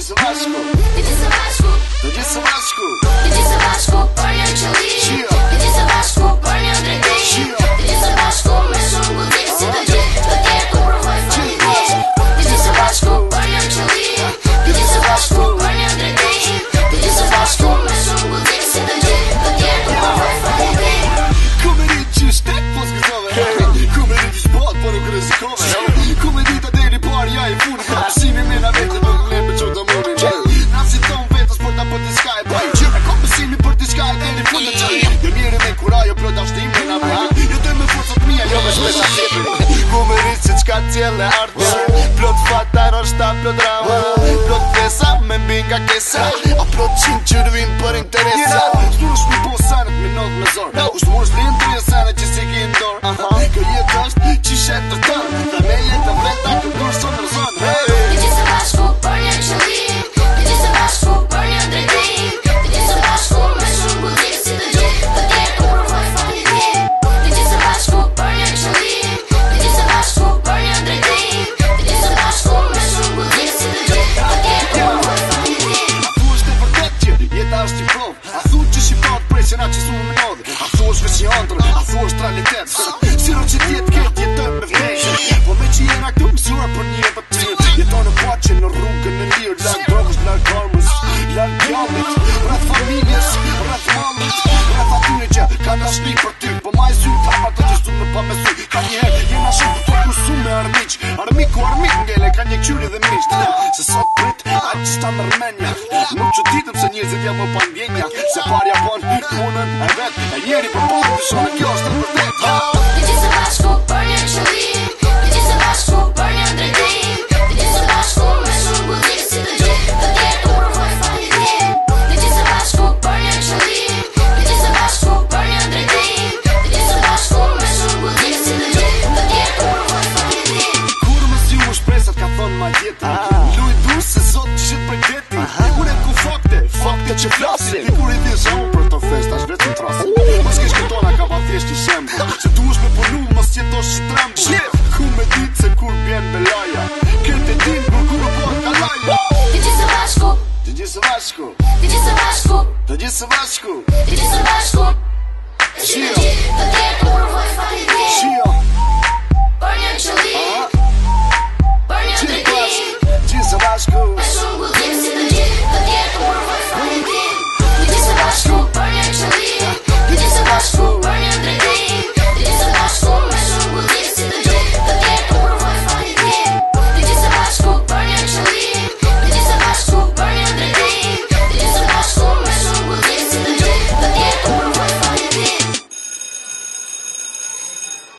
Тоді собачку, тоді собачку, тоді собачку, тоді собачку, поняв чолі, тоді собачку, поняв дрити, тоді собачку, мишом буде всі тоді, тоді як проходь фонді, тоді собачку, поняв чолі, тоді собачку, поняв дрити, тоді собачку, мишом буде всі тоді, тоді як проходь фонді. Коли річі штек позгізове, коли річ бот порок ризикове, коли ta plot drama Plot pesa me minga kesa. A plot qinë që rëvin për interesa. Jena, shtu është mi bo sanët me not me zorë. Kushtë mërë shtë që su më nëdhe A thua është veç një antër, a thua është realitet Së Monat erwähnt, bei jedem Punkt ist собачку. Веди собачку. Веди собачку. Веди собачку. Живи, подай порву.